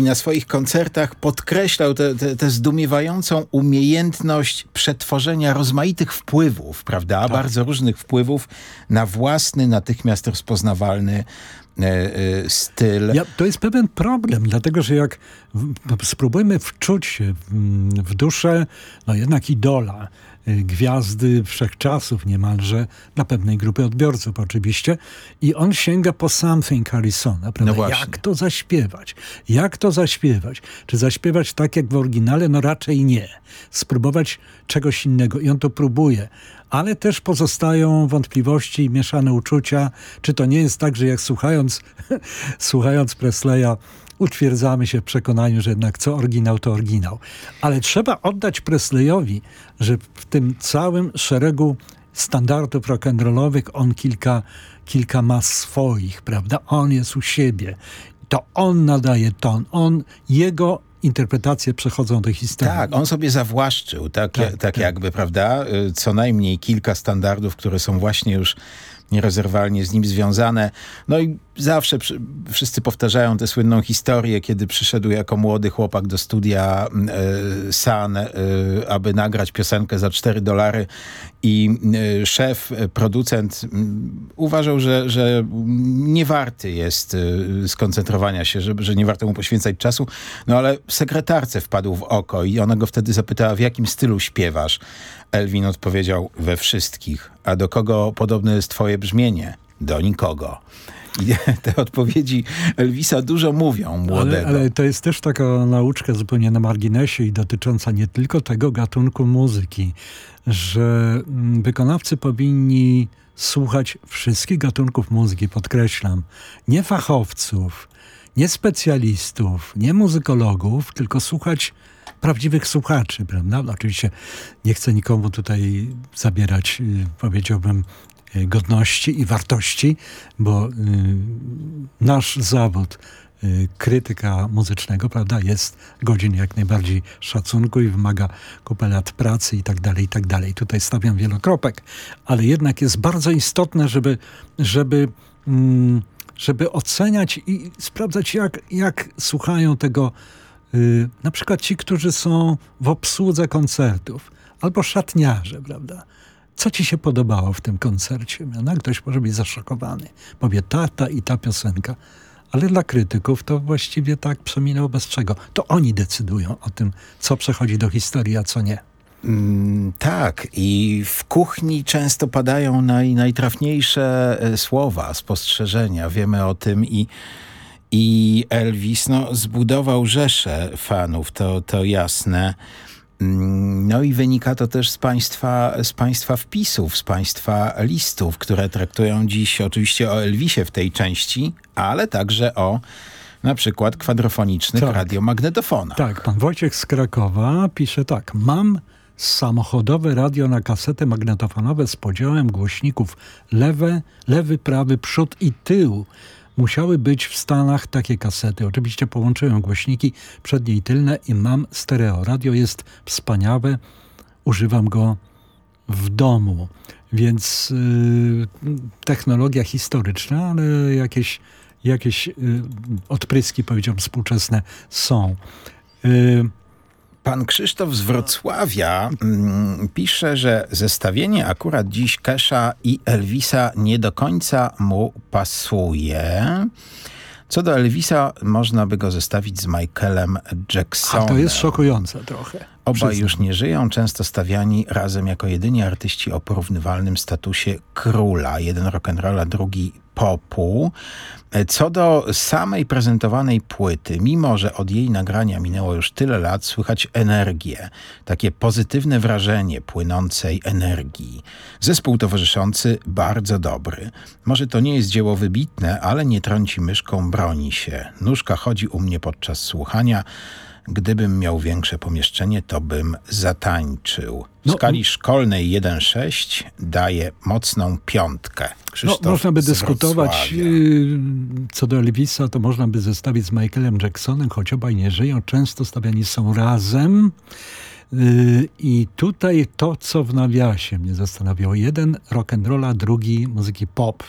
I na swoich koncertach podkreślał tę zdumiewającą umiejętność przetworzenia rozmaitych wpływów, prawda? Tak. Bardzo różnych wpływów na własny, natychmiast rozpoznawalny e, e, styl. Ja, to jest pewien problem, dlatego że jak w, spróbujemy wczuć się w, w duszę, no jednak idola, gwiazdy wszechczasów niemalże, dla pewnej grupy odbiorców oczywiście. I on sięga po something Harrisona, prawda? No jak to zaśpiewać? Jak to zaśpiewać? Czy zaśpiewać tak jak w oryginale? No raczej nie. Spróbować czegoś innego i on to próbuje. Ale też pozostają wątpliwości i mieszane uczucia. Czy to nie jest tak, że jak słuchając, słuchając Presleya utwierdzamy się w przekonaniu, że jednak co oryginał, to oryginał. Ale trzeba oddać Presleyowi, że w tym całym szeregu standardów rock'n'rollowych on kilka, kilka ma swoich, prawda? On jest u siebie. To on nadaje ton. On, jego interpretacje przechodzą do historii. Tak, on sobie zawłaszczył, tak, tak, tak, tak jakby, prawda? Y, co najmniej kilka standardów, które są właśnie już nierozerwalnie z nim związane. No i zawsze wszyscy powtarzają tę słynną historię, kiedy przyszedł jako młody chłopak do studia y, aby nagrać piosenkę za 4 dolary i y, szef, producent uważał, że, że nie warty jest skoncentrowania się, że, że nie warto mu poświęcać czasu, no ale sekretarce wpadł w oko i ona go wtedy zapytała, w jakim stylu śpiewasz? Elwin odpowiedział, we wszystkich. A do kogo podobne jest twoje brzmienie? Do nikogo. I te odpowiedzi Elvisa dużo mówią młodego. Ale, ale, to jest też taka nauczka zupełnie na marginesie i dotycząca nie tylko tego gatunku muzyki, że mm, wykonawcy powinni słuchać wszystkich gatunków muzyki, podkreślam, nie fachowców, nie specjalistów, nie muzykologów, tylko słuchać prawdziwych słuchaczy, prawda? Oczywiście nie chcę nikomu tutaj zabierać, y, powiedziałbym, y, godności i wartości, bo y, nasz zawód krytyka muzycznego, prawda, jest godzin jak najbardziej szacunku i wymaga kupę lat pracy i tak dalej, i tak dalej. Tutaj stawiam wielokropek, ale jednak jest bardzo istotne, żeby, żeby, mm, żeby oceniać i sprawdzać, jak, jak słuchają tego na przykład ci, którzy są w obsłudze koncertów, albo szatniarze, prawda? Co ci się podobało w tym koncercie? No, ktoś może być zaszokowany. Powie ta, ta i ta piosenka. Ale dla krytyków to właściwie tak przeminęło bez czego. To oni decydują o tym, co przechodzi do historii, a co nie. Mm, tak, i w kuchni często padają naj, najtrafniejsze e, słowa, spostrzeżenia. Wiemy o tym i i Elvis no, zbudował rzeszę fanów, to, to jasne. Mm, no i wynika to też z państwa, z państwa wpisów, z państwa listów, które traktują dziś oczywiście o Elvisie w tej części, ale także o na przykład kwadrofonicznych tak. radiomagnetofonach. Tak, pan Wojciech z Krakowa pisze tak. Mam samochodowe radio na kasety magnetofonowe z podziałem głośników lewe, lewy, prawy, przód i tył musiały być w Stanach takie kasety. Oczywiście połączyłem głośniki przednie i tylne i mam stereo. Radio jest wspaniałe, używam go w domu. Więc y, technologia historyczna, ale jakieś, jakieś y, odpryski, powiedziałbym, współczesne są. Y, Pan Krzysztof z Wrocławia mm, pisze, że zestawienie akurat dziś Kesha i Elvisa nie do końca mu pasuje. Co do Elvisa, można by go zestawić z Michaelem Jacksonem. A to jest szokujące trochę. Obaj już nie żyją, często stawiani razem jako jedyni artyści o porównywalnym statusie króla. Jeden rock'n'rolla, drugi popu. Co do samej prezentowanej płyty, mimo że od jej nagrania minęło już tyle lat, słychać energię, takie pozytywne wrażenie płynącej energii. Zespół towarzyszący bardzo dobry. Może to nie jest dzieło wybitne, ale nie trąci myszką, broni się. Nóżka chodzi u mnie podczas słuchania. Gdybym miał większe pomieszczenie, to bym zatańczył. W no, skali szkolnej 1,6 daje mocną piątkę. Krzysztof no, można by dyskutować y, co do Elvisa, to można by zestawić z Michaelem Jacksonem, choć obaj nie żyją, często stawiani są razem. Y, I tutaj to, co w nawiasie mnie zastanawiało. Jeden rock and rolla, drugi muzyki pop.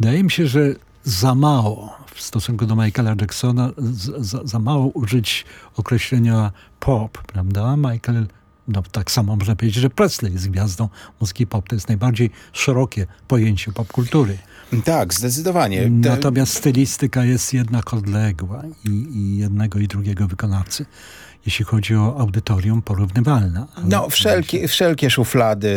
Wydaje mi się, że za mało w stosunku do Michaela Jacksona, za, za mało użyć określenia pop, prawda? Michael no, tak samo można powiedzieć, że Presley jest gwiazdą muzyki pop. To jest najbardziej szerokie pojęcie popkultury. Tak, zdecydowanie. Natomiast stylistyka jest jednak odległa i, i jednego i drugiego wykonawcy jeśli chodzi o audytorium porównywalne. No, wszelkie, wszelkie szuflady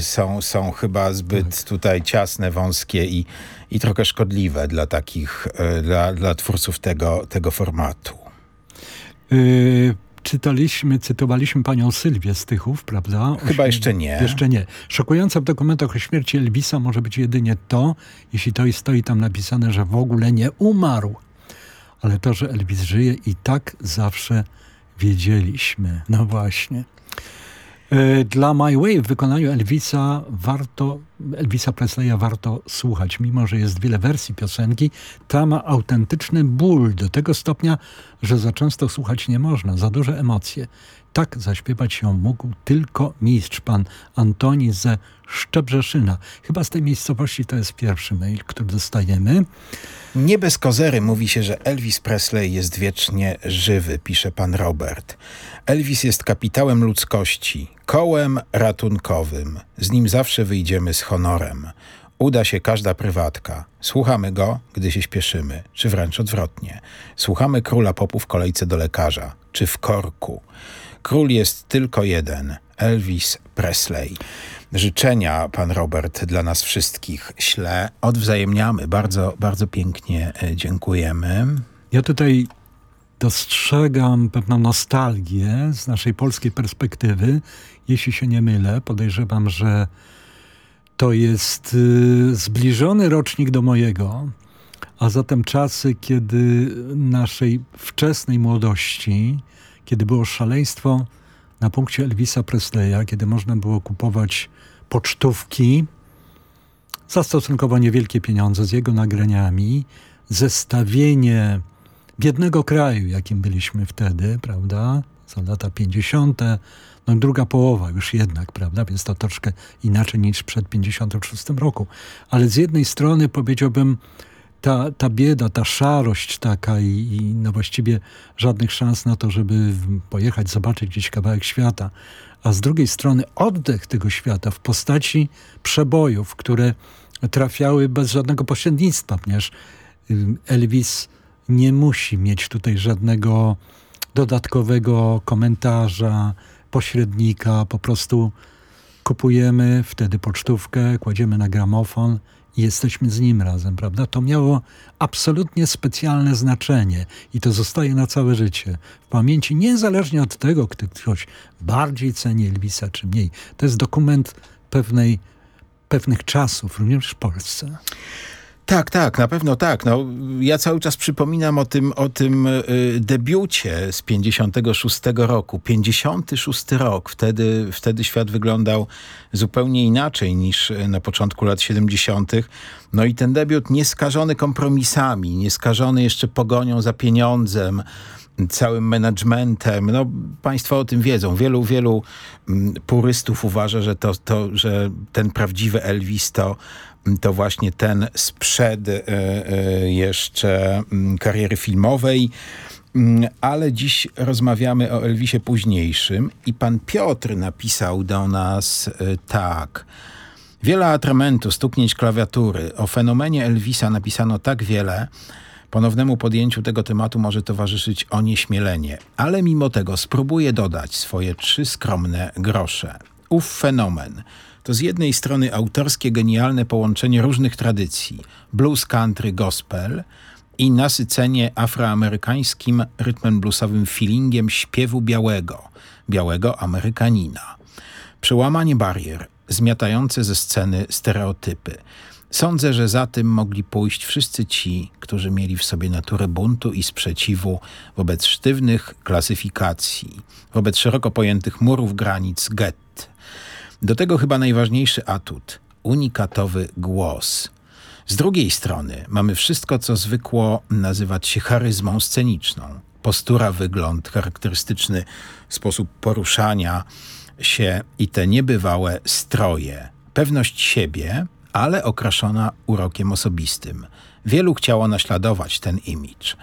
są, są chyba zbyt tak. tutaj ciasne, wąskie i, i trochę szkodliwe dla takich, e, dla, dla twórców tego, tego formatu. Yy, czytaliśmy, cytowaliśmy panią Sylwię Stychów, prawda? Chyba jeszcze nie. Jeszcze nie. Szokujące w dokumentach o śmierci Elvisa może być jedynie to, jeśli to stoi tam napisane, że w ogóle nie umarł. Ale to, że Elvis żyje i tak zawsze wiedzieliśmy. No właśnie. E, dla My Way w wykonaniu Elvisa warto, Elvisa Presleya warto słuchać, mimo że jest wiele wersji piosenki, ta ma autentyczny ból do tego stopnia, że za często słuchać nie można, za duże emocje. Tak zaśpiewać ją mógł tylko mistrz, pan Antoni ze Szczebrzeszyna. Chyba z tej miejscowości to jest pierwszy mail, który dostajemy. Nie bez kozery mówi się, że Elvis Presley jest wiecznie żywy, pisze pan Robert. Elvis jest kapitałem ludzkości, kołem ratunkowym. Z nim zawsze wyjdziemy z honorem. Uda się każda prywatka. Słuchamy go, gdy się śpieszymy, czy wręcz odwrotnie. Słuchamy króla popu w kolejce do lekarza, czy w korku. Król jest tylko jeden Elvis Presley. Życzenia pan Robert dla nas wszystkich śle. Odwzajemniamy. Bardzo, bardzo pięknie e, dziękujemy. Ja tutaj dostrzegam pewną nostalgię z naszej polskiej perspektywy. Jeśli się nie mylę, podejrzewam, że to jest y, zbliżony rocznik do mojego, a zatem czasy, kiedy naszej wczesnej młodości, kiedy było szaleństwo na punkcie Elvisa Presleya, kiedy można było kupować pocztówki za stosunkowo niewielkie pieniądze z jego nagraniami, zestawienie biednego kraju, jakim byliśmy wtedy, prawda, za lata 50., no druga połowa już jednak, prawda, więc to troszkę inaczej niż przed 56 roku. Ale z jednej strony powiedziałbym, ta, ta bieda, ta szarość taka i, i no właściwie żadnych szans na to, żeby pojechać, zobaczyć gdzieś kawałek świata. A z drugiej strony oddech tego świata w postaci przebojów, które trafiały bez żadnego pośrednictwa, ponieważ Elvis nie musi mieć tutaj żadnego dodatkowego komentarza, pośrednika, po prostu kupujemy wtedy pocztówkę, kładziemy na gramofon jesteśmy z nim razem, prawda? To miało absolutnie specjalne znaczenie i to zostaje na całe życie w pamięci, niezależnie od tego, kto ktoś bardziej ceni Elvisa czy mniej. To jest dokument pewnej, pewnych czasów, również w Polsce. Tak, tak, na pewno tak. No, ja cały czas przypominam o tym, o tym y, debiucie z 56 roku. 56 rok. Wtedy, wtedy świat wyglądał zupełnie inaczej niż na początku lat 70. No i ten debiut nieskażony kompromisami, nieskażony jeszcze pogonią za pieniądzem, całym managementem. No, państwo o tym wiedzą. Wielu, wielu mm, purystów uważa, że, to, to, że ten prawdziwy Elvis to to właśnie ten sprzed e, e, jeszcze mm, kariery filmowej. Mm, ale dziś rozmawiamy o Elvisie późniejszym i pan Piotr napisał do nas e, tak. Wiele atramentu, stuknięć klawiatury. O fenomenie Elvisa napisano tak wiele, Ponownemu podjęciu tego tematu może towarzyszyć onieśmielenie, ale mimo tego spróbuję dodać swoje trzy skromne grosze. Ów fenomen to z jednej strony autorskie, genialne połączenie różnych tradycji blues, country, gospel i nasycenie afroamerykańskim rytmem bluesowym feelingiem śpiewu białego, białego Amerykanina. Przełamanie barier, zmiatające ze sceny stereotypy. Sądzę, że za tym mogli pójść wszyscy ci, którzy mieli w sobie naturę buntu i sprzeciwu wobec sztywnych klasyfikacji, wobec szeroko pojętych murów granic gett, do tego chyba najważniejszy atut unikatowy głos. Z drugiej strony mamy wszystko, co zwykło nazywać się charyzmą sceniczną. Postura, wygląd, charakterystyczny sposób poruszania się i te niebywałe stroje. Pewność siebie, ale okraszona urokiem osobistym. Wielu chciało naśladować ten imidż.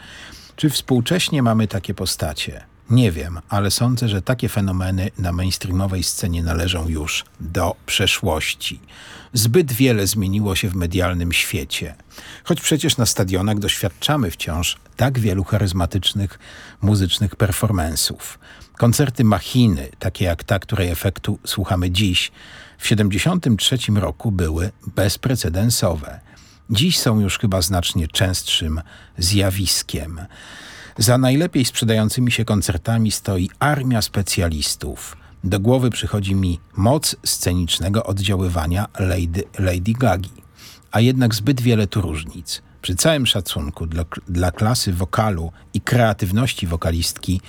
Czy współcześnie mamy takie postacie? Nie wiem, ale sądzę, że takie fenomeny na mainstreamowej scenie należą już do przeszłości. Zbyt wiele zmieniło się w medialnym świecie. Choć przecież na stadionach doświadczamy wciąż tak wielu charyzmatycznych muzycznych performansów. Koncerty machiny, takie jak ta, której efektu słuchamy dziś, w 1973 roku były bezprecedensowe. Dziś są już chyba znacznie częstszym zjawiskiem. Za najlepiej sprzedającymi się koncertami stoi armia specjalistów. Do głowy przychodzi mi moc scenicznego oddziaływania Lady, Lady Gagi. A jednak zbyt wiele tu różnic. Przy całym szacunku dla, dla klasy wokalu i kreatywności wokalistki,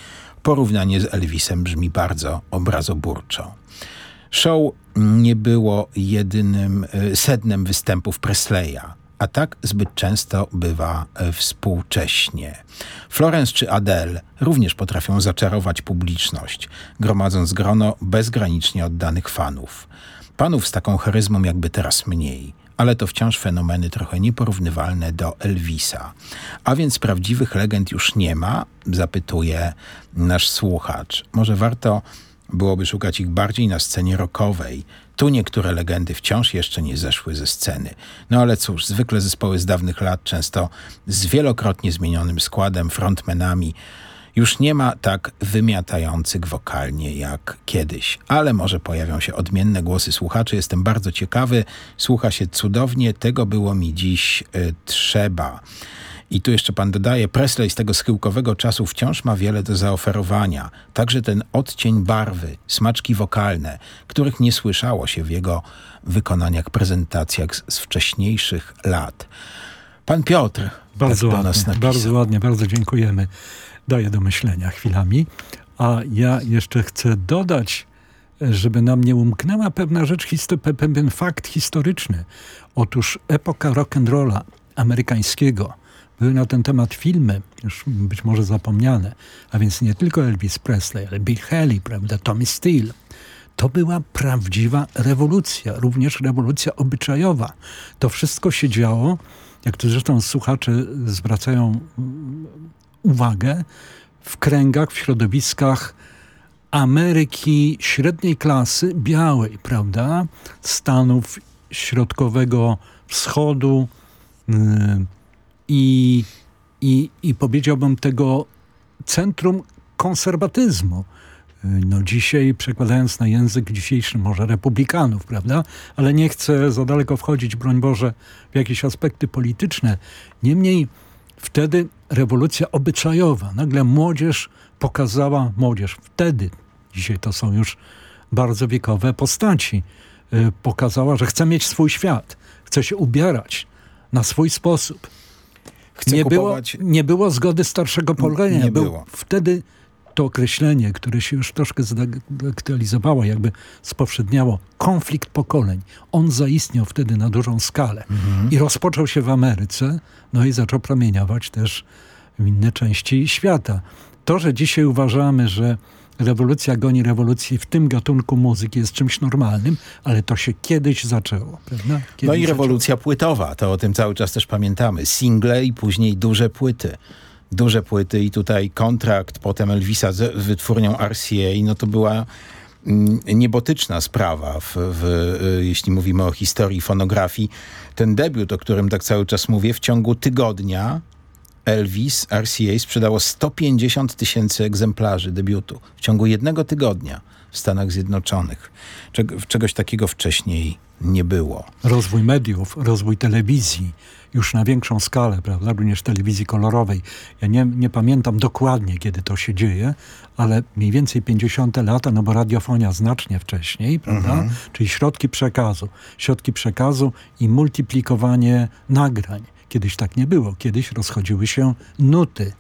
porównanie z Elvisem brzmi bardzo obrazoburczo. Show nie było jedynym e, sednem występów Presleya a tak zbyt często bywa e, współcześnie. Florence czy Adele również potrafią zaczarować publiczność, gromadząc grono bezgranicznie oddanych fanów. Panów z taką charyzmą jakby teraz mniej, ale to wciąż fenomeny trochę nieporównywalne do Elvisa. A więc prawdziwych legend już nie ma, zapytuje nasz słuchacz. Może warto byłoby szukać ich bardziej na scenie rockowej, tu niektóre legendy wciąż jeszcze nie zeszły ze sceny. No ale cóż, zwykle zespoły z dawnych lat, często z wielokrotnie zmienionym składem, frontmenami, już nie ma tak wymiatających wokalnie jak kiedyś, ale może pojawią się odmienne głosy słuchaczy. Jestem bardzo ciekawy, słucha się cudownie, tego było mi dziś y, trzeba. I tu jeszcze pan dodaje, Presley z tego schyłkowego czasu wciąż ma wiele do zaoferowania. Także ten odcień barwy, smaczki wokalne, których nie słyszało się w jego wykonaniach, prezentacjach z, z wcześniejszych lat. Pan Piotr bardzo tak ładnie, bardzo ładnie, bardzo dziękujemy. Daje do myślenia chwilami. A ja jeszcze chcę dodać, żeby nam nie umknęła pewna rzecz, pewien fakt historyczny. Otóż epoka rock'n'rolla amerykańskiego – były na ten temat filmy, już być może zapomniane, a więc nie tylko Elvis Presley, ale Bill Haley, prawda, Tommy Steele. To była prawdziwa rewolucja, również rewolucja obyczajowa. To wszystko się działo, jak to zresztą słuchacze zwracają mm, uwagę, w kręgach, w środowiskach Ameryki średniej klasy, białej, prawda? Stanów Środkowego Wschodu, yy, i, i, i powiedziałbym tego centrum konserwatyzmu. No dzisiaj, przekładając na język dzisiejszy, może republikanów, prawda? Ale nie chcę za daleko wchodzić, broń Boże, w jakieś aspekty polityczne. Niemniej wtedy rewolucja obyczajowa. Nagle młodzież pokazała, młodzież wtedy, dzisiaj to są już bardzo wiekowe postaci, y, pokazała, że chce mieć swój świat, chce się ubierać na swój sposób nie kupować... Było, nie było zgody starszego pokolenia. Nie Był było. Wtedy to określenie, które się już troszkę zaktualizowało, jakby spowszedniało, konflikt pokoleń. On zaistniał wtedy na dużą skalę mhm. i rozpoczął się w Ameryce, no i zaczął promieniować też w inne części świata. To, że dzisiaj uważamy, że rewolucja goni rewolucji w tym gatunku muzyki jest czymś normalnym, ale to się kiedyś zaczęło. Prawda? Kiedyś no i rewolucja zaczęło. płytowa, to o tym cały czas też pamiętamy. Single i później duże płyty. Duże płyty i tutaj kontrakt potem Elvisa z wytwórnią RCA, no to była mm, niebotyczna sprawa, w, w, y, jeśli mówimy o historii fonografii. Ten debiut, o którym tak cały czas mówię, w ciągu tygodnia Elvis RCA sprzedało 150 tysięcy egzemplarzy debiutu w ciągu jednego tygodnia w Stanach Zjednoczonych. czegoś takiego wcześniej nie było. Rozwój mediów, rozwój telewizji już na większą skalę, prawda, również telewizji kolorowej. Ja nie, nie pamiętam dokładnie, kiedy to się dzieje, ale mniej więcej 50 lata, no bo radiofonia znacznie wcześniej, prawda, mhm. czyli środki przekazu. Środki przekazu i multiplikowanie nagrań. Kiedyś tak nie było. Kiedyś rozchodziły się nuty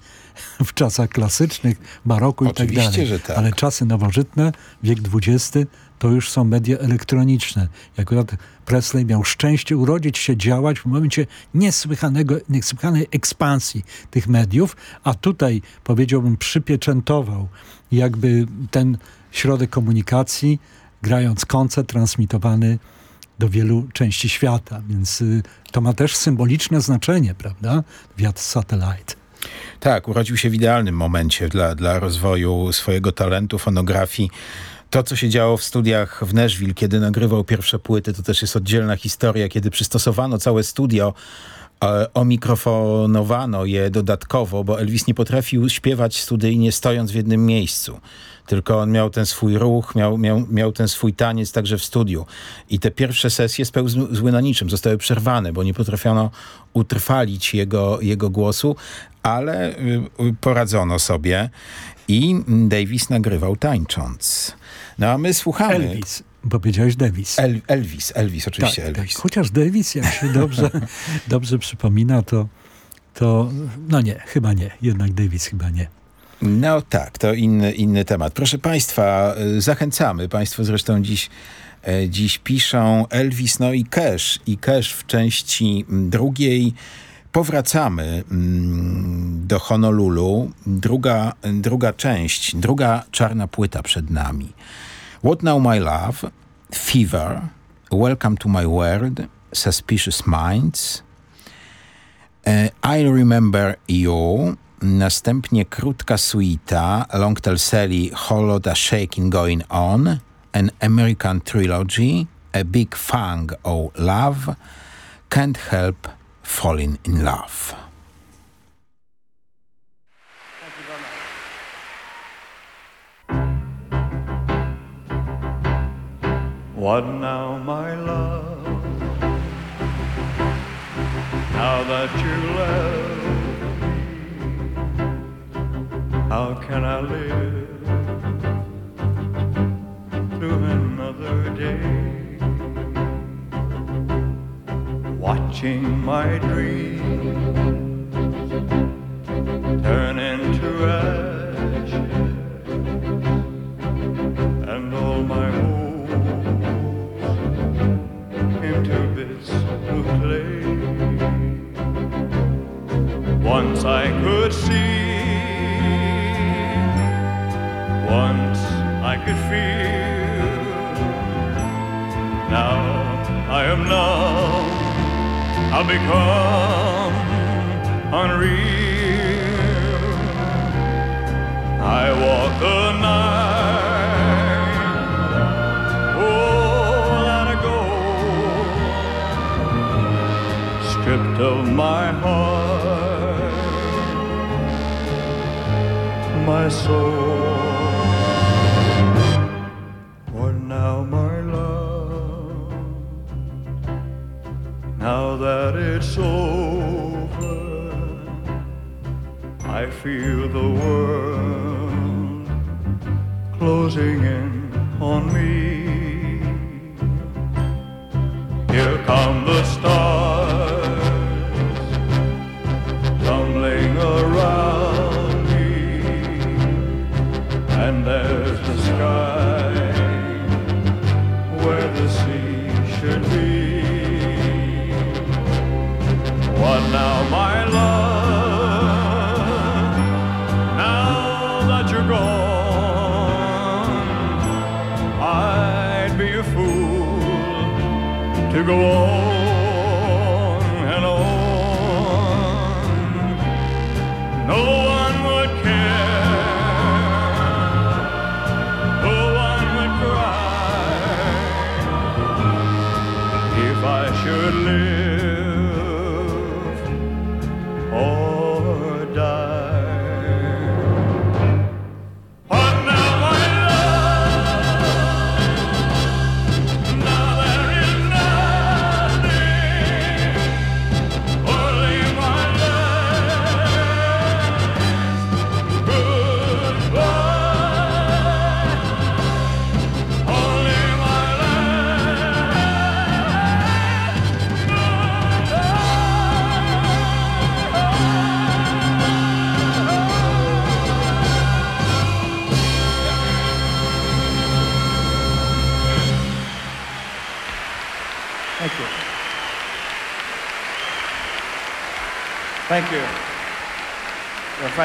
w czasach klasycznych, baroku i tak dalej. Że tak. Ale czasy nowożytne, wiek XX, to już są media elektroniczne. Jak Presley miał szczęście urodzić się, działać w momencie niesłychanego, niesłychanej ekspansji tych mediów, a tutaj, powiedziałbym, przypieczętował jakby ten środek komunikacji, grając koncert transmitowany do wielu części świata, więc y, to ma też symboliczne znaczenie, prawda? Wiatr Satellite. Tak, urodził się w idealnym momencie dla, dla rozwoju swojego talentu, fonografii. To, co się działo w studiach w Nashville, kiedy nagrywał pierwsze płyty, to też jest oddzielna historia, kiedy przystosowano całe studio omikrofonowano je dodatkowo, bo Elvis nie potrafił śpiewać studyjnie stojąc w jednym miejscu tylko on miał ten swój ruch, miał, miał, miał ten swój taniec także w studiu. I te pierwsze sesje spełzły na niczym, zostały przerwane, bo nie potrafiono utrwalić jego, jego głosu, ale y, poradzono sobie i Davis nagrywał tańcząc. No a my słuchamy. Elvis. Bo powiedziałeś Davis. El, Elvis, Elvis, oczywiście tak, Elvis. Tak. Chociaż Davis, jak się dobrze, dobrze przypomina, to, to no nie, chyba nie. Jednak Davis chyba nie. No tak, to inny, inny temat. Proszę Państwa, y, zachęcamy. Państwo zresztą dziś, e, dziś piszą Elvis, no i Cash. I Cash w części drugiej. Powracamy mm, do Honolulu. Druga, druga część, druga czarna płyta przed nami. What Now My Love, Fever, Welcome to My World, Suspicious Minds, e, I Remember You, Następnie krótka suita Long Sally Hollow a Shaking Going On, An American Trilogy, A Big Fang O Love, Can't Help Falling in Love. What now, my love? Now that you left me, How can I live through another day? Watching my dreams I could see once I could feel. Now I am numb. I'll become unreal. I walk the night. My soul. For now, my love, now that it's over, I feel the world closing in on me. Here come the stars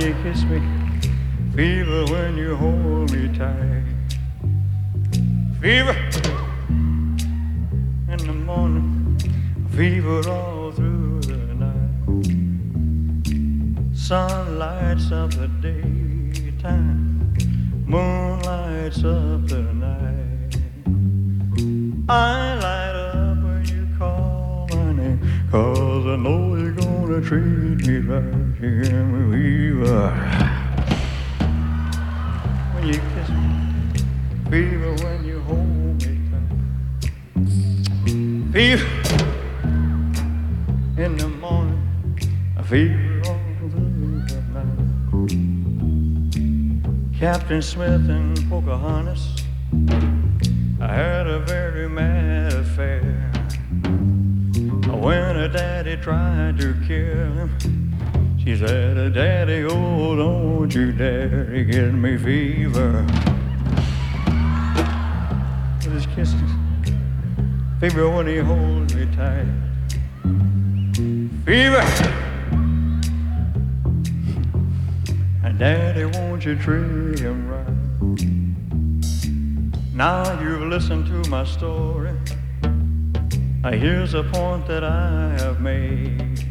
You kiss me, fever when you hold me tight. Fever in the morning, fever all through the night. Sun lights up the daytime, moon lights up the night. I light up when you call my name, cause I know you're gonna treat me right. You give me fever when you kiss me, fever when you hold me tight. Fever in the morning, a fever all through the night. Captain Smith and Pocahontas, I had a very mad. When her daddy tried to kill him, she said, Daddy, oh, don't you dare to get me fever. With his kisses, fever when he holds me tight. Fever. And Daddy, won't you treat him right? Now you've listened to my story. Uh, Here's a point that I have made.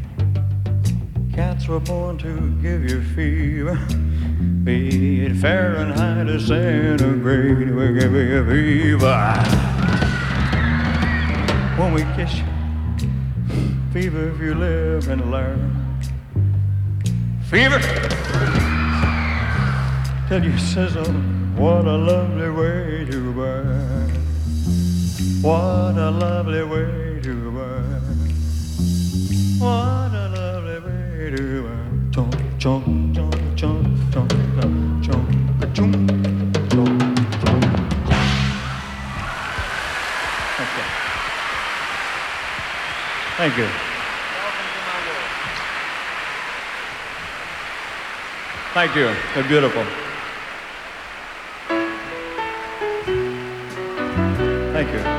Cats were born to give you fever. Be it Fahrenheit or centigrade, we give you fever. When we kiss you, fever if you live and learn. Fever till you sizzle. What a lovely way to burn. What a lovely way to burn. What a lovely way to burn. Chomp, chomp, chomp, chomp, chomp, chomp, chomp, chomp, chomp, chomp. Okay. Thank you. Thank you. They're beautiful. Thank you.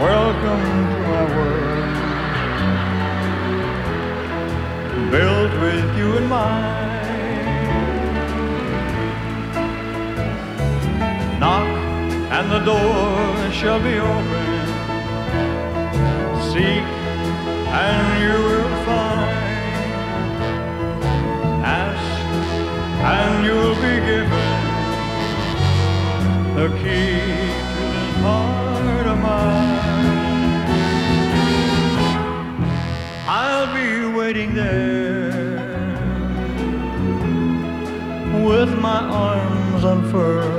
Welcome to my world. Built with you in mind. Knock and the door shall be open. Seek and you will find. Ask and you'll be given the key waiting there with my arms unfurled,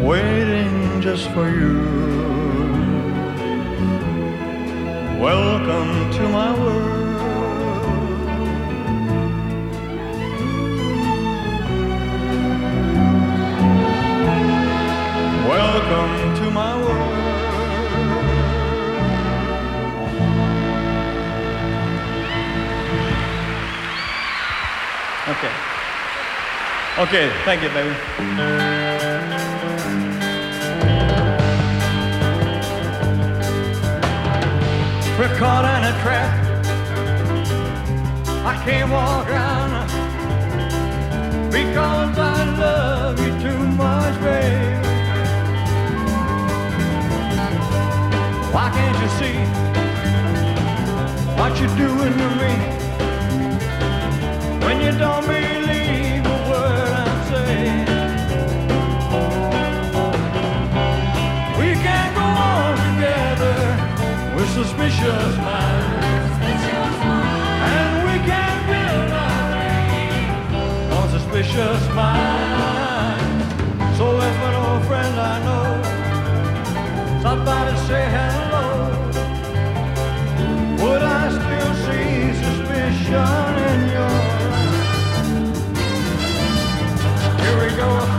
waiting just for you. Welcome to my world. Okay. Okay, thank you, baby. We're caught in a trap. I can't walk around because I love you too much, babe. Why can't you see what you're doing to me suspicious minds. And we can build our name on suspicious minds. So if an old friend I know, somebody say hello. know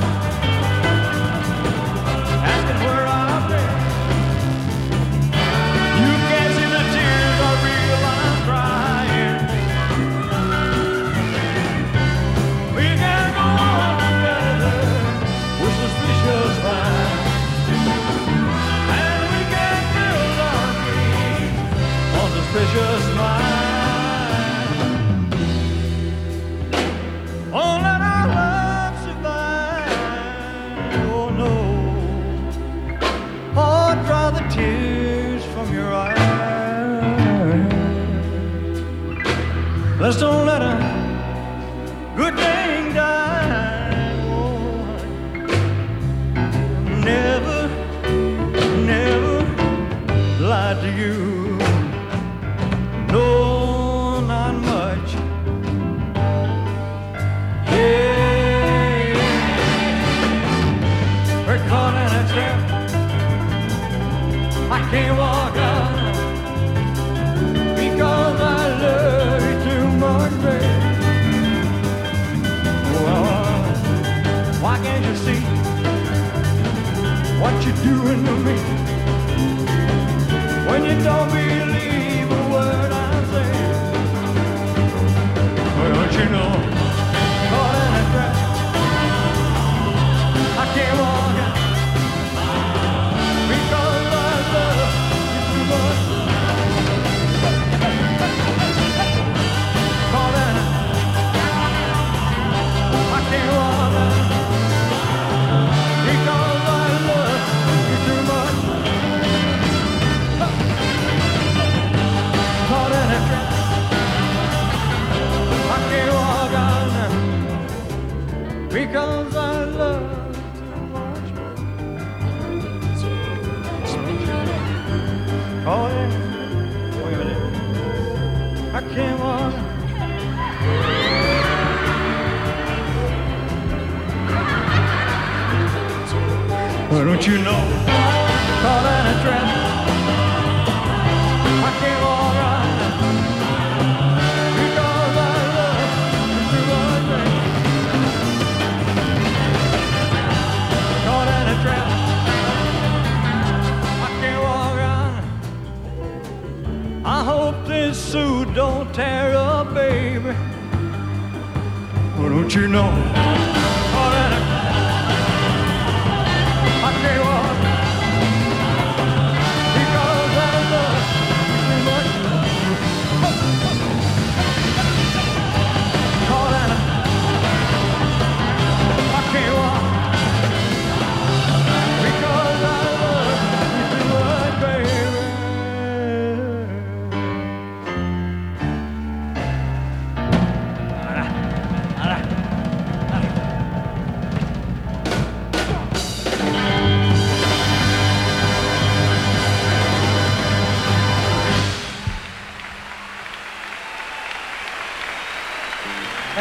Well, don't you know?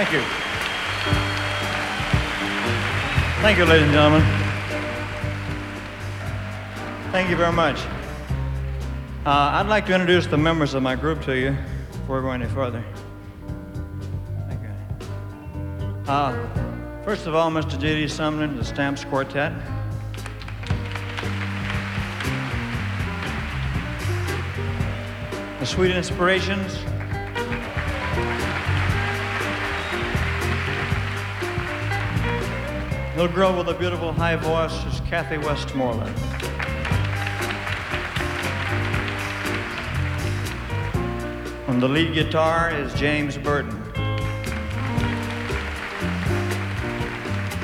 Thank you. Thank you, ladies and gentlemen. Thank you very much. Uh, I'd like to introduce the members of my group to you before we go any further. You. Uh, first of all, Mr. J.D. Sumner, the Stamps Quartet. The Sweet Inspirations. Little girl with a beautiful high voice is Kathy Westmoreland. On the lead guitar is James Burton.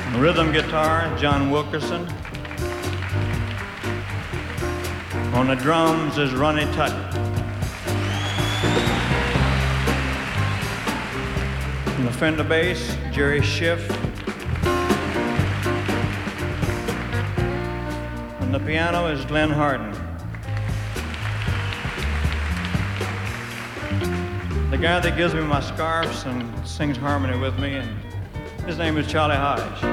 On rhythm guitar, John Wilkerson. On the drums is Ronnie Tutton. On the Fender bass, Jerry Schiff. Piano is Glenn Harden. the guy that gives me my scarves and sings harmony with me, and his name is Charlie Hodge.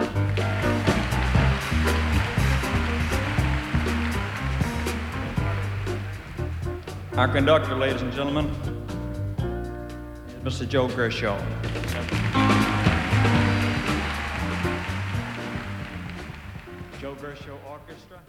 Our conductor, ladies and gentlemen, is Mr. Joe Gershaw. Joe Gershaw Orchestra.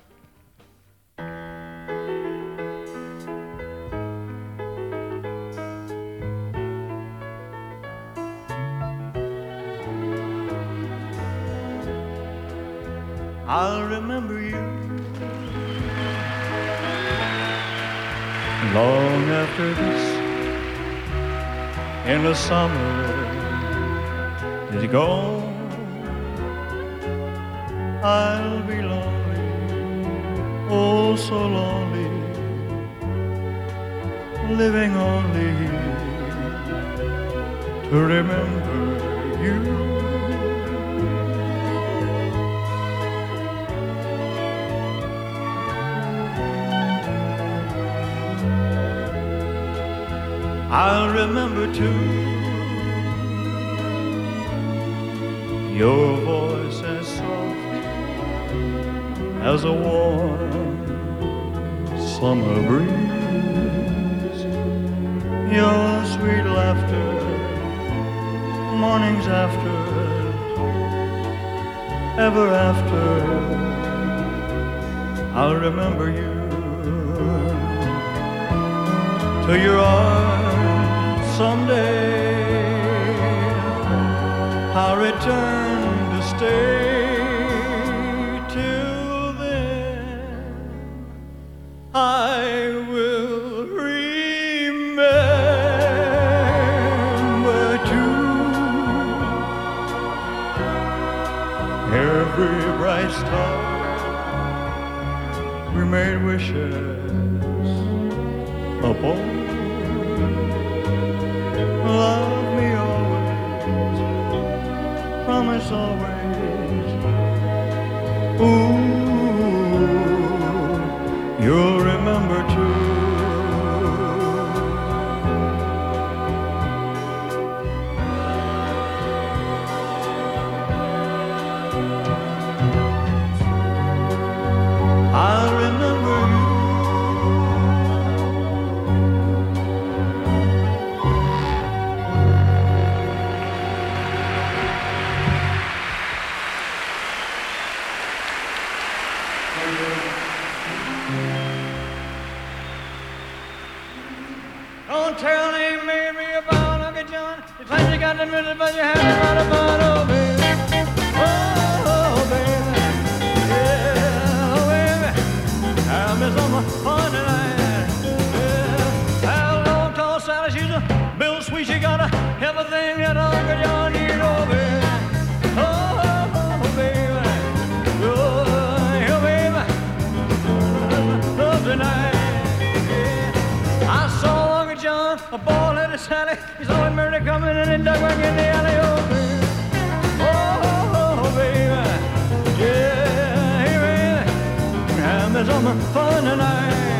In the summer is gone. I'll be lonely, oh so lonely, living only to remember you. I'll remember too your voice as soft as a warm summer breeze, your sweet laughter mornings after, ever after. I'll remember you to your arms someday. I'll return to stay till then. I will remember too every bright star. We made wishes upon. Love me always, promise always. Ooh, can really put your hand around a oh baby. Oh, oh, baby. Yeah, oh, baby. I miss all my fun tonight. Yeah. How long tall Sally, she's a Bill Sweet, she got a everything that all could y'all need, oh, baby. Oh, oh, oh, tonight, yeah. I saw Uncle John, a bald-headed Sally, and in duck right in the alley. Oh, baby, yeah, hey I'm on the fun tonight.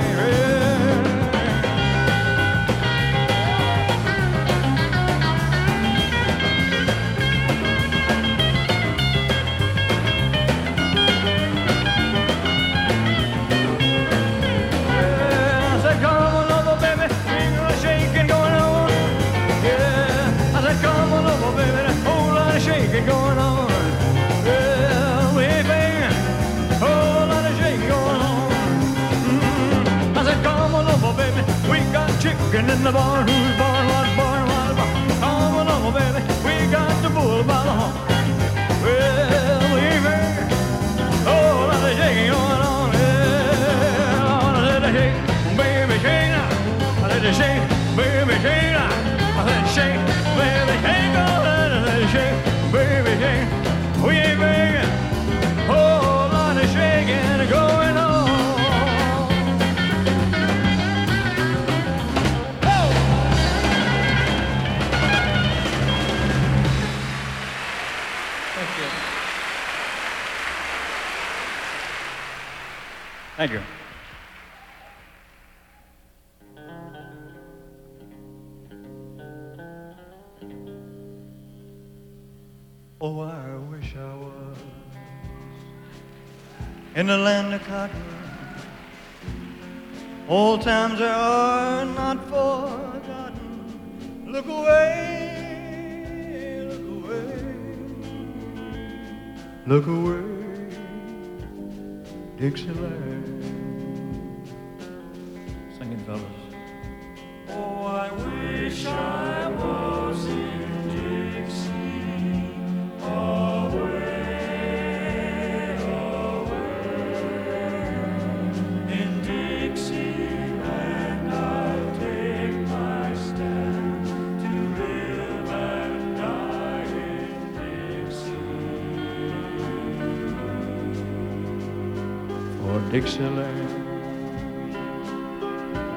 land Dixieland.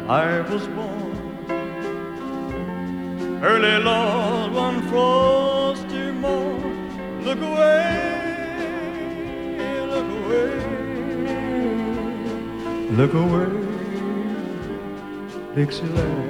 I was born early, Lord, one frosty morn. Look away, look away, look away, Dixieland.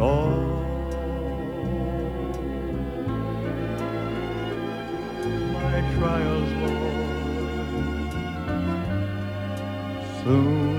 all. My trials, Lord, soon.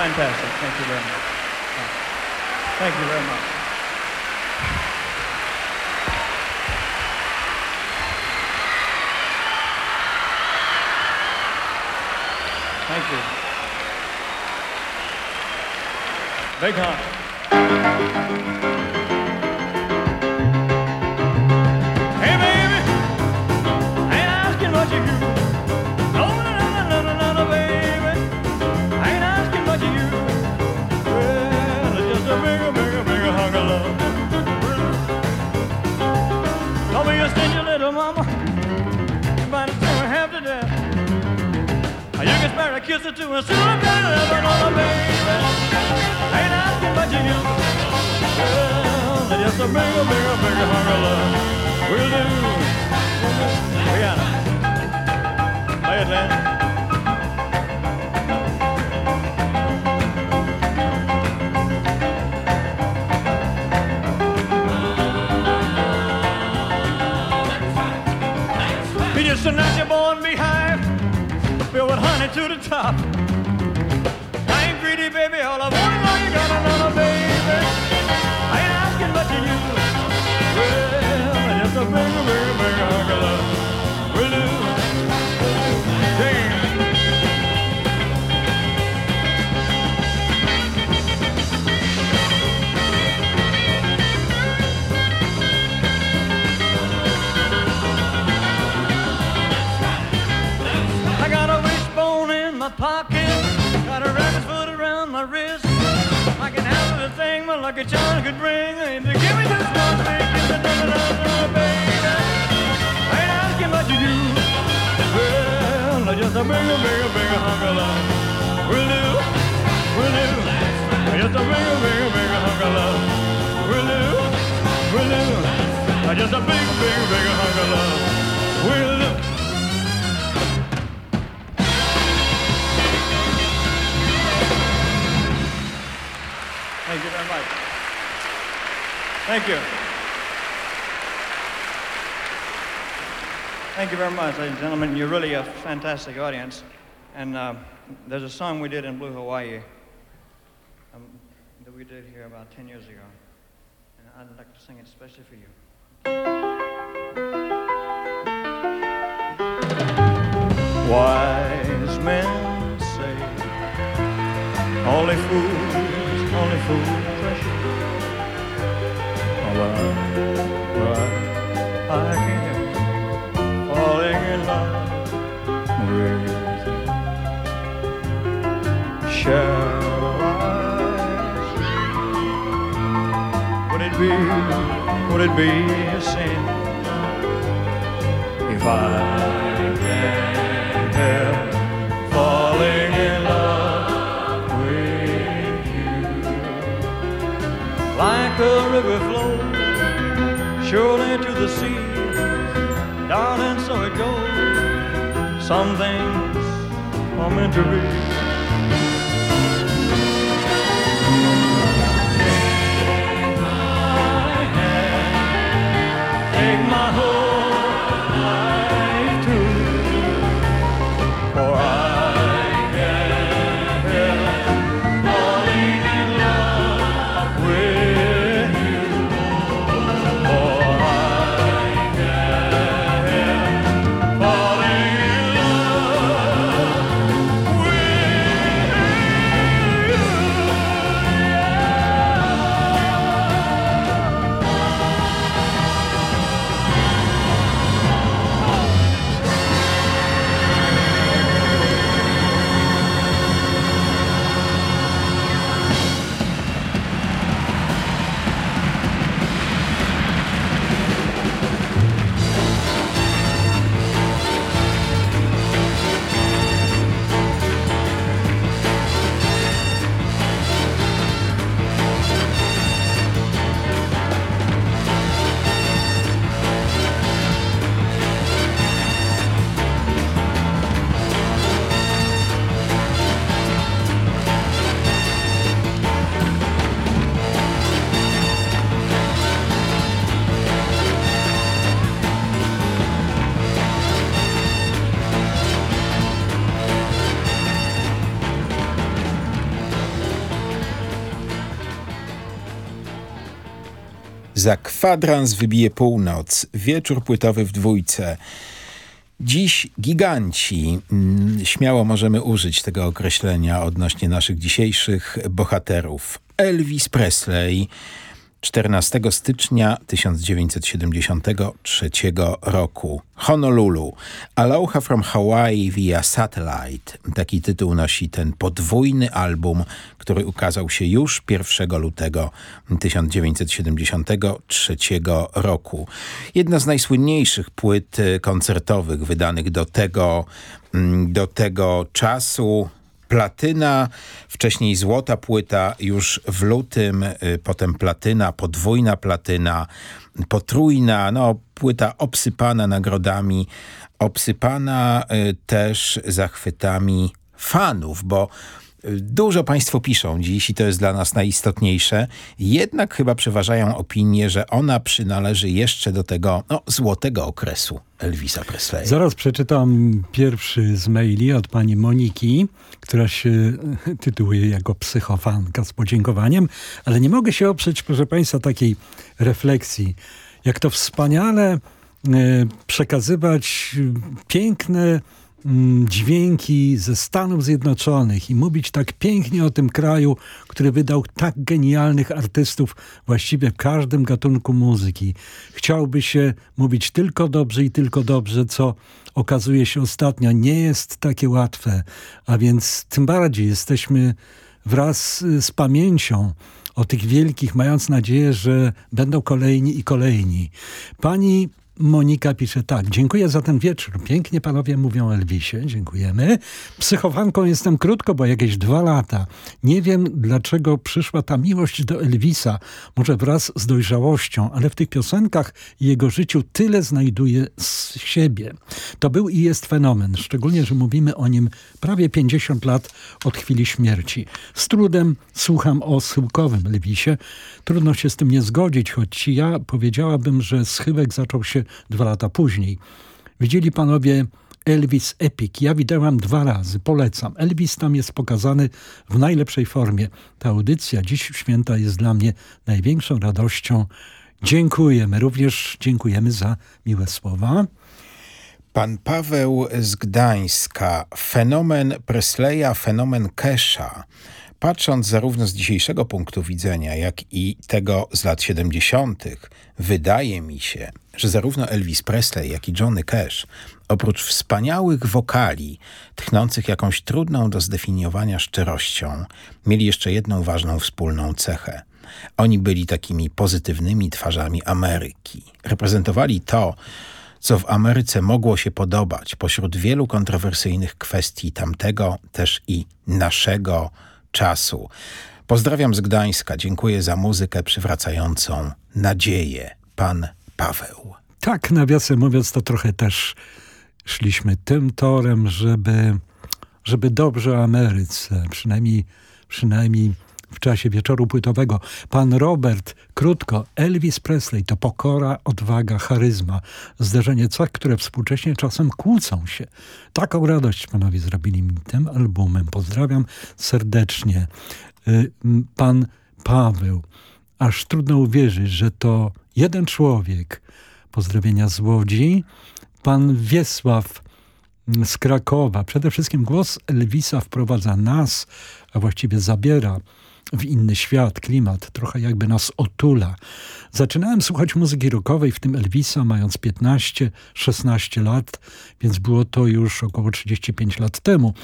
fantastic. Thank you very much. Thank you very much. Thank you. Big honor. listen to a sound baby. Ain't asking you. Girl, just a bigger, bigger, bigger heart of love. Will do. Oh, Rihanna. Hey, Atlanta. just a you're born behind, filled with honey to stop. I ain't greedy, baby. All I want is all you got, another baby. I ain't asking much of you. Well, just a bigger, bigger, bigger, John could bring. And to give me this. Well, just a bigger, bigger, bigger hunk of love. Will do, will do. Just a bigger, bigger, bigger of love. Will do, will do. Just a big, bigger, bigger of love. Will do. Thank you. Thank you very much, ladies and gentlemen. You're really a fantastic audience. And uh, there's a song we did in Blue Hawaii um, that we did here about 10 years ago. And I'd like to sing it especially for you. Wise men say only fools Would it be, would it be a sin if I can't help falling in love? With you like a river surely to the sea. Darling, so it goes. Some things are meant to be. Za kwadrans wybije północ, wieczór płytowy w dwójce. Dziś giganci. Mm, śmiało możemy użyć tego określenia odnośnie naszych dzisiejszych bohaterów. Elvis Presley 14 stycznia 1973 roku. Honolulu. Aloha from Hawaii via Satellite. Taki tytuł nosi ten podwójny album, który ukazał się już 1 lutego 1973 roku. Jedna z najsłynniejszych płyt koncertowych wydanych do tego, mm, do tego czasu platyna, wcześniej złota płyta, już w lutym, y, potem platyna, podwójna platyna, potrójna, no płyta obsypana nagrodami, obsypana y, też zachwytami fanów, bo Dużo Państwo piszą dziś i to jest dla nas najistotniejsze. Jednak chyba przeważają opinie, że ona przynależy jeszcze do tego no, złotego okresu Elvisa Presleya. Zaraz przeczytam pierwszy z maili od pani Moniki, która się tytułuje jako psychofanka z podziękowaniem, ale nie mogę się oprzeć, proszę Państwa, takiej refleksji. Jak to wspaniale e, przekazywać piękne dźwięki ze Stanów Zjednoczonych i mówić tak pięknie o tym kraju, który wydał tak genialnych artystów właściwie w każdym gatunku muzyki. Chciałby się mówić tylko dobrze i tylko dobrze, co okazuje się ostatnio nie jest takie łatwe, a więc tym bardziej jesteśmy wraz z pamięcią o tych wielkich, mając nadzieję, że będą kolejni i kolejni. Pani Monika pisze tak. Dziękuję za ten wieczór. Pięknie panowie mówią Elvisie. Dziękujemy. Psychowanką jestem krótko, bo jakieś dwa lata. Nie wiem, dlaczego przyszła ta miłość do Elvisa. Może wraz z dojrzałością, ale w tych piosenkach i jego życiu tyle znajduje z siebie. To był i jest fenomen. Szczególnie, że mówimy o nim prawie 50 lat od chwili śmierci. Z trudem słucham o schyłkowym Elvisie. Trudno się z tym nie zgodzić, choć ja powiedziałabym, że schyłek zaczął się dwa lata później. Widzieli panowie Elvis Epic. Ja widziałam dwa razy, polecam. Elvis tam jest pokazany w najlepszej formie. Ta audycja dziś święta jest dla mnie największą radością. Dziękujemy, również dziękujemy za miłe słowa. Pan Paweł z Gdańska. Fenomen Presleya, fenomen Kesha patrząc zarówno z dzisiejszego punktu widzenia, jak i tego z lat 70., wydaje mi się, że zarówno Elvis Presley, jak i Johnny Cash, oprócz wspaniałych wokali, tchnących jakąś trudną do zdefiniowania szczerością, mieli jeszcze jedną ważną wspólną cechę. Oni byli takimi pozytywnymi twarzami Ameryki. Reprezentowali to, co w Ameryce mogło się podobać pośród wielu kontrowersyjnych kwestii tamtego, też i naszego czasu. Pozdrawiam z Gdańska. Dziękuję za muzykę przywracającą nadzieję. Pan Paweł. Tak, nawiasem mówiąc, to trochę też szliśmy tym torem, żeby, żeby dobrze o Ameryce, przynajmniej, przynajmniej w czasie wieczoru płytowego. Pan Robert, krótko, Elvis Presley to pokora, odwaga, charyzma. Zderzenie cech, które współcześnie czasem kłócą się. Taką radość panowie zrobili mi tym albumem. Pozdrawiam serdecznie. Y, pan Paweł, aż trudno uwierzyć, że to jeden człowiek. Pozdrowienia z Łodzi. Pan Wiesław z Krakowa. Przede wszystkim głos Elvisa wprowadza nas, a właściwie zabiera w inny świat, klimat, trochę jakby nas otula. Zaczynałem słuchać muzyki rockowej, w tym Elvisa, mając 15-16 lat, więc było to już około 35 lat temu.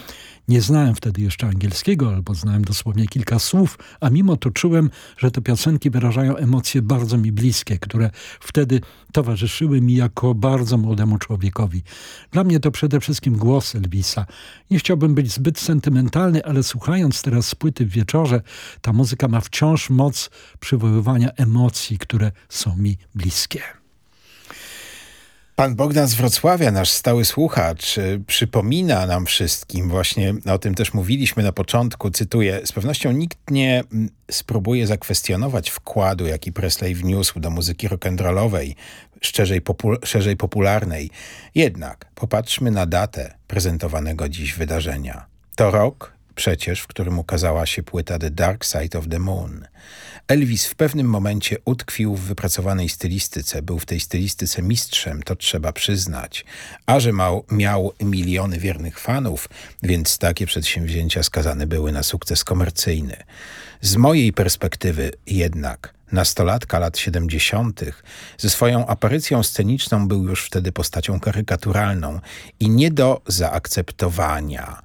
Nie znałem wtedy jeszcze angielskiego, albo znałem dosłownie kilka słów, a mimo to czułem, że te piosenki wyrażają emocje bardzo mi bliskie, które wtedy towarzyszyły mi jako bardzo młodemu człowiekowi. Dla mnie to przede wszystkim głos Elvisa. Nie chciałbym być zbyt sentymentalny, ale słuchając teraz płyty w wieczorze, ta muzyka ma wciąż moc przywoływania emocji, które są mi bliskie. Pan Bogdan z Wrocławia, nasz stały słuchacz, y, przypomina nam wszystkim, właśnie o tym też mówiliśmy na początku, cytuję, z pewnością nikt nie mm, spróbuje zakwestionować wkładu, jaki Presley wniósł do muzyki rock'n'rollowej, szerzej, popul szerzej popularnej. Jednak popatrzmy na datę prezentowanego dziś wydarzenia. To rok przecież, w którym ukazała się płyta The Dark Side of the Moon. Elvis w pewnym momencie utkwił w wypracowanej stylistyce, był w tej stylistyce mistrzem, to trzeba przyznać. A że mał, miał miliony wiernych fanów, więc takie przedsięwzięcia skazane były na sukces komercyjny. Z mojej perspektywy jednak nastolatka lat 70., ze swoją aparycją sceniczną był już wtedy postacią karykaturalną i nie do zaakceptowania.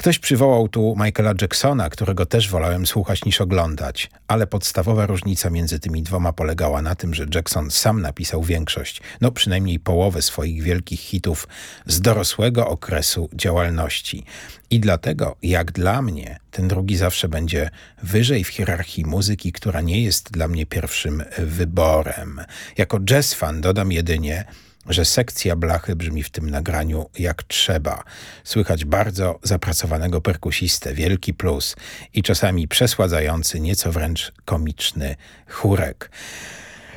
Ktoś przywołał tu Michaela Jacksona, którego też wolałem słuchać niż oglądać, ale podstawowa różnica między tymi dwoma polegała na tym, że Jackson sam napisał większość, no przynajmniej połowę swoich wielkich hitów z dorosłego okresu działalności. I dlatego, jak dla mnie, ten drugi zawsze będzie wyżej w hierarchii muzyki, która nie jest dla mnie pierwszym wyborem. Jako jazz fan dodam jedynie, że sekcja blachy brzmi w tym nagraniu jak trzeba. Słychać bardzo zapracowanego perkusistę, wielki plus i czasami przesładzający, nieco wręcz komiczny chórek.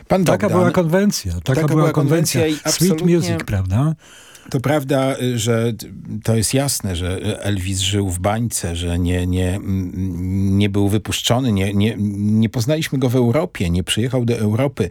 Pan taka Bogdan, była konwencja. Taka, taka była, była konwencja. konwencja Sweet music, prawda? To prawda, że to jest jasne, że Elvis żył w bańce, że nie, nie, nie był wypuszczony, nie, nie, nie poznaliśmy go w Europie, nie przyjechał do Europy,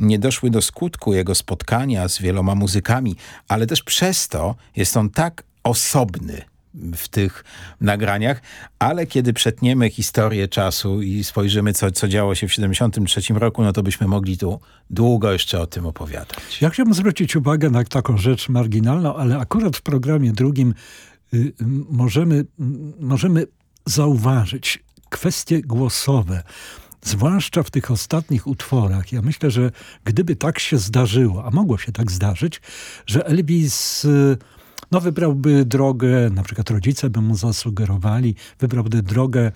nie doszły do skutku jego spotkania z wieloma muzykami, ale też przez to jest on tak osobny w tych nagraniach, ale kiedy przetniemy historię czasu i spojrzymy, co, co działo się w 73 roku, no to byśmy mogli tu długo jeszcze o tym opowiadać. Ja chciałbym zwrócić uwagę na taką rzecz marginalną, ale akurat w programie drugim y, możemy, możemy zauważyć kwestie głosowe zwłaszcza w tych ostatnich utworach. Ja myślę, że gdyby tak się zdarzyło, a mogło się tak zdarzyć, że Elvis y, no wybrałby drogę, na przykład rodzice by mu zasugerowali, wybrałby drogę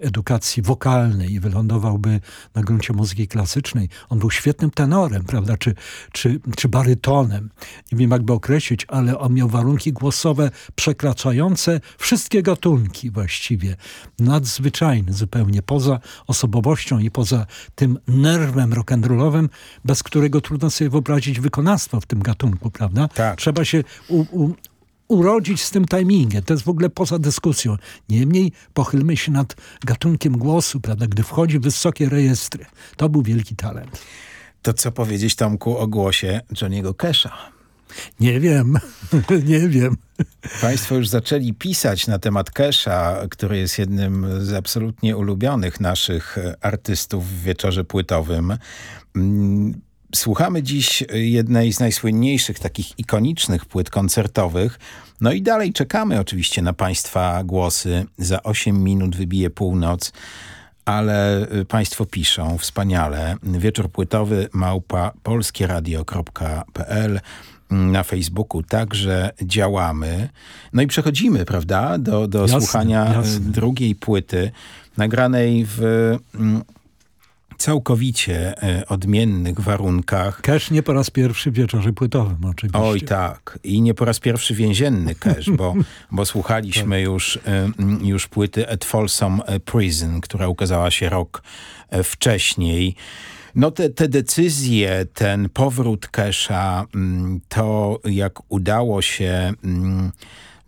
edukacji wokalnej i wylądowałby na gruncie muzyki klasycznej. On był świetnym tenorem, prawda, czy, czy, czy barytonem. Nie wiem, jakby określić, ale on miał warunki głosowe przekraczające wszystkie gatunki właściwie. Nadzwyczajny zupełnie, poza osobowością i poza tym nerwem rock'n'rollowym, bez którego trudno sobie wyobrazić wykonawstwo w tym gatunku, prawda? Tak. Trzeba się u, u, urodzić z tym timingiem. To jest w ogóle poza dyskusją. Niemniej pochylmy się nad gatunkiem głosu, prawda, gdy wchodzi w wysokie rejestry. To był wielki talent. To co powiedzieć Tomku o głosie Johniego Kesha? Nie wiem, nie wiem. Państwo już zaczęli pisać na temat Kesha, który jest jednym z absolutnie ulubionych naszych artystów w wieczorze płytowym. Słuchamy dziś jednej z najsłynniejszych, takich ikonicznych płyt koncertowych. No i dalej czekamy oczywiście na Państwa głosy. Za 8 minut wybije północ, ale y, Państwo piszą wspaniale. Wieczór płytowy małpa polskieradio.pl na Facebooku także działamy. No i przechodzimy, prawda, do, do jasne, słuchania y, jasne. drugiej płyty, nagranej w mm, całkowicie e, odmiennych warunkach. Cash nie po raz pierwszy w wieczorze płytowym oczywiście. Oj tak. I nie po raz pierwszy więzienny cash, bo, bo słuchaliśmy tak. już, e, już płyty At Folsom Prison, która ukazała się rok e, wcześniej. No te, te decyzje, ten powrót Kesha, to jak udało się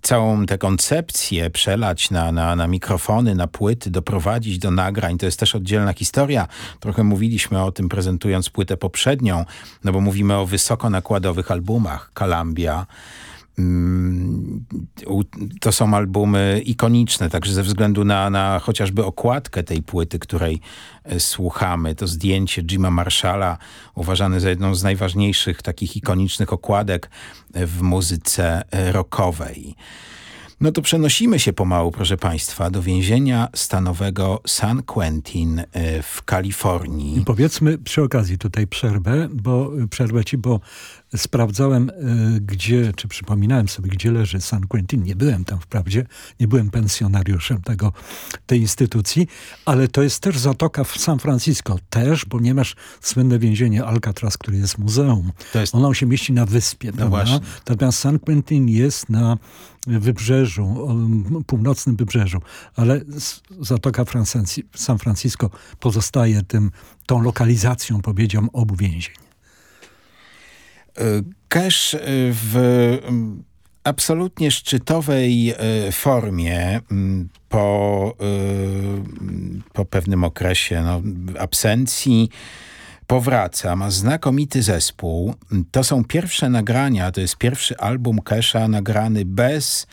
całą tę koncepcję przelać na, na, na mikrofony, na płyty, doprowadzić do nagrań. To jest też oddzielna historia. Trochę mówiliśmy o tym prezentując płytę poprzednią, no bo mówimy o wysoko nakładowych albumach. Columbia, to są albumy ikoniczne, także ze względu na, na chociażby okładkę tej płyty, której e, słuchamy. To zdjęcie Jima Marshalla, uważane za jedną z najważniejszych takich ikonicznych okładek w muzyce rockowej. No to przenosimy się pomału, proszę Państwa, do więzienia stanowego San Quentin e, w Kalifornii. Powiedzmy przy okazji tutaj przerwę, bo przerwę ci, bo sprawdzałem, e, gdzie, czy przypominałem sobie, gdzie leży San Quentin. Nie byłem tam wprawdzie, nie byłem pensjonariuszem tego, tej instytucji, ale to jest też zatoka w San Francisco. Też, bo nie masz słynne więzienie Alcatraz, które jest muzeum. Jest... Ono się mieści na wyspie. No właśnie. Natomiast San Quentin jest na wybrzeżu, północnym wybrzeżu, ale Zatoka San Francisco pozostaje tym, tą lokalizacją, powiedziałam, obu więzień. Cash y, w absolutnie szczytowej y, formie po, po pewnym okresie no, absencji powraca, ma znakomity zespół. To są pierwsze nagrania, to jest pierwszy album Kesha nagrany bez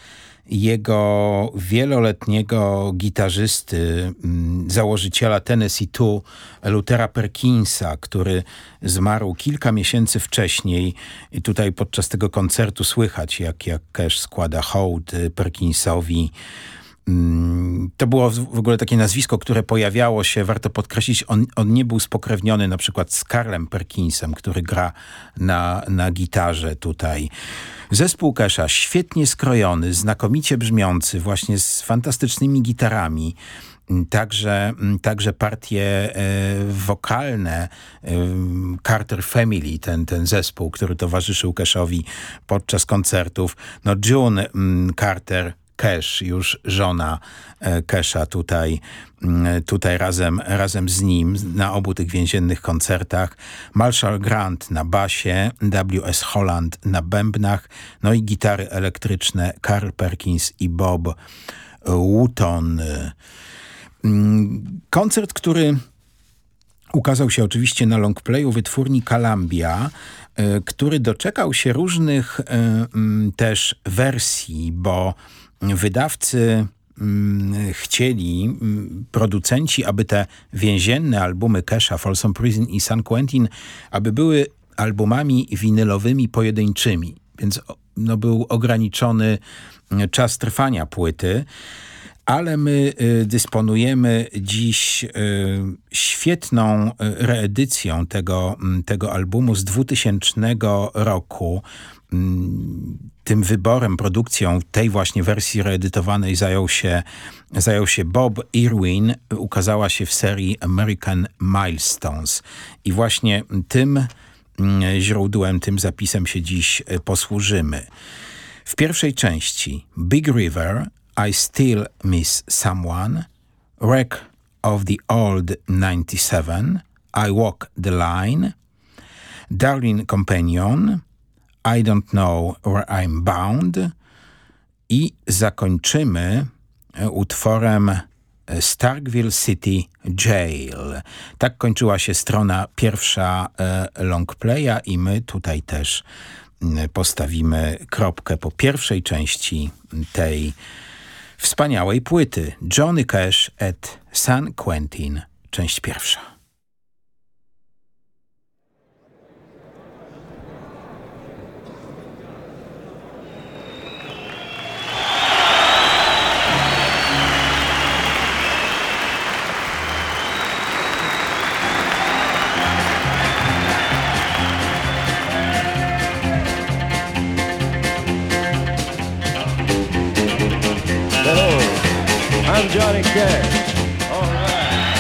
jego wieloletniego gitarzysty, mm, założyciela Tennessee Two, Luthera Perkinsa, który zmarł kilka miesięcy wcześniej. I tutaj podczas tego koncertu słychać, jak, jak Cash składa hołd Perkinsowi. Mm, to było w ogóle takie nazwisko, które pojawiało się, warto podkreślić, on, on nie był spokrewniony na przykład z Karlem Perkinsem, który gra na, na gitarze tutaj. Zespół Kesha świetnie skrojony, znakomicie brzmiący, właśnie z fantastycznymi gitarami. Mm, także, mm, także partie e, wokalne e, Carter Family, ten, ten zespół, który towarzyszył Keshowi podczas koncertów. No June Carter Cash, już żona e, Kesha tutaj, mm, tutaj razem, razem z nim na obu tych więziennych koncertach. Marshall Grant na basie, W.S. Holland na bębnach, no i gitary elektryczne Carl Perkins i Bob Wooton. Mm, koncert, który ukazał się oczywiście na longplayu wytwórni Columbia, e, który doczekał się różnych e, mm, też wersji, bo wydawcy mm, chcieli, mm, producenci, aby te więzienne albumy Kesha, Folsom Prison i San Quentin, aby były albumami winylowymi pojedynczymi. Więc no, był ograniczony mm, czas trwania płyty ale my y, dysponujemy dziś y, świetną y, reedycją tego, tego albumu z 2000 roku. Mm, tym wyborem, produkcją tej właśnie wersji reedytowanej zajął się, zajął się Bob Irwin. Ukazała się w serii American Milestones. I właśnie tym mm, źródłem, tym zapisem się dziś e, posłużymy. W pierwszej części Big River, I Still Miss Someone, Wreck of the Old 97, I Walk the Line, Darling Companion, I Don't Know Where I'm Bound i zakończymy e, utworem e, Starkville City Jail. Tak kończyła się strona pierwsza e, longplaya i my tutaj też postawimy kropkę po pierwszej części tej wspaniałej płyty. Johnny Cash at San Quentin, część pierwsza. Johnny Cash. All right.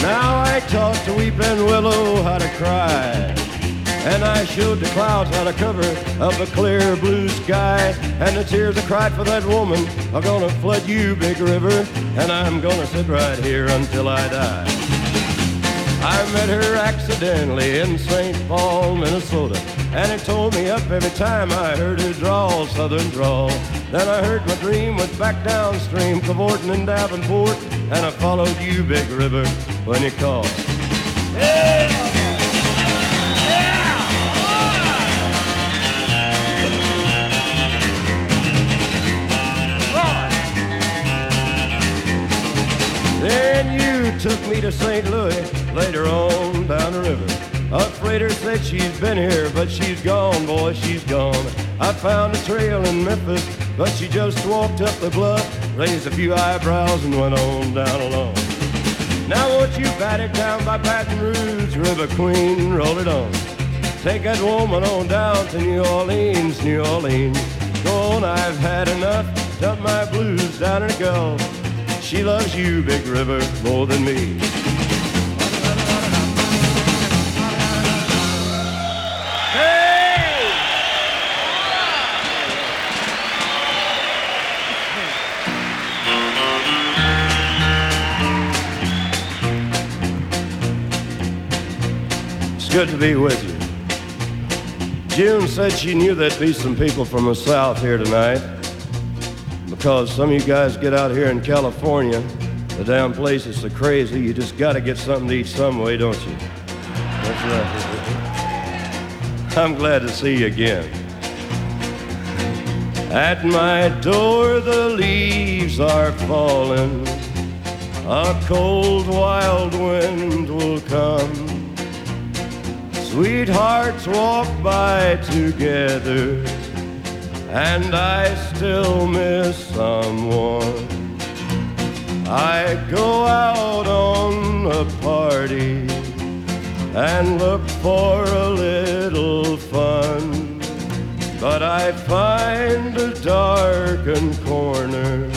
Now I taught the weeping willow how to cry. And I showed the clouds how to cover up a clear blue sky. And the tears I cried for that woman are gonna flood you, big river. And I'm gonna sit right here until I die. I met her accidentally in St. Paul, Minnesota. And it tore me up every time I heard her drawl, southern drawl. Then I heard my dream went back downstream, cavorting in Davenport. And I followed you, big river, when you called. Then you took me to St. Louis later on. Freighter said she's been here, but she's gone, boy, she's gone. I found a trail in Memphis, but she just walked up the bluff, raised a few eyebrows, and went on down alone. Now won't you bat it down by Baton Rouge, River Queen, roll it on. Take that woman on down to New Orleans, New Orleans. Go on, I've had enough, dump my blues down in the Gulf. She loves you, Big River, more than me. Good to be with you. June said she knew there'd be some people from the South here tonight because some of you guys get out here in California. The damn place is so crazy, you just got to get something to eat some way, don't you? That's right. I'm glad to see you again. At my door the leaves are falling. A cold wild wind will come. Sweethearts walk by together, and I still miss someone. I go out on a party and look for a little fun. But I find a darkened corner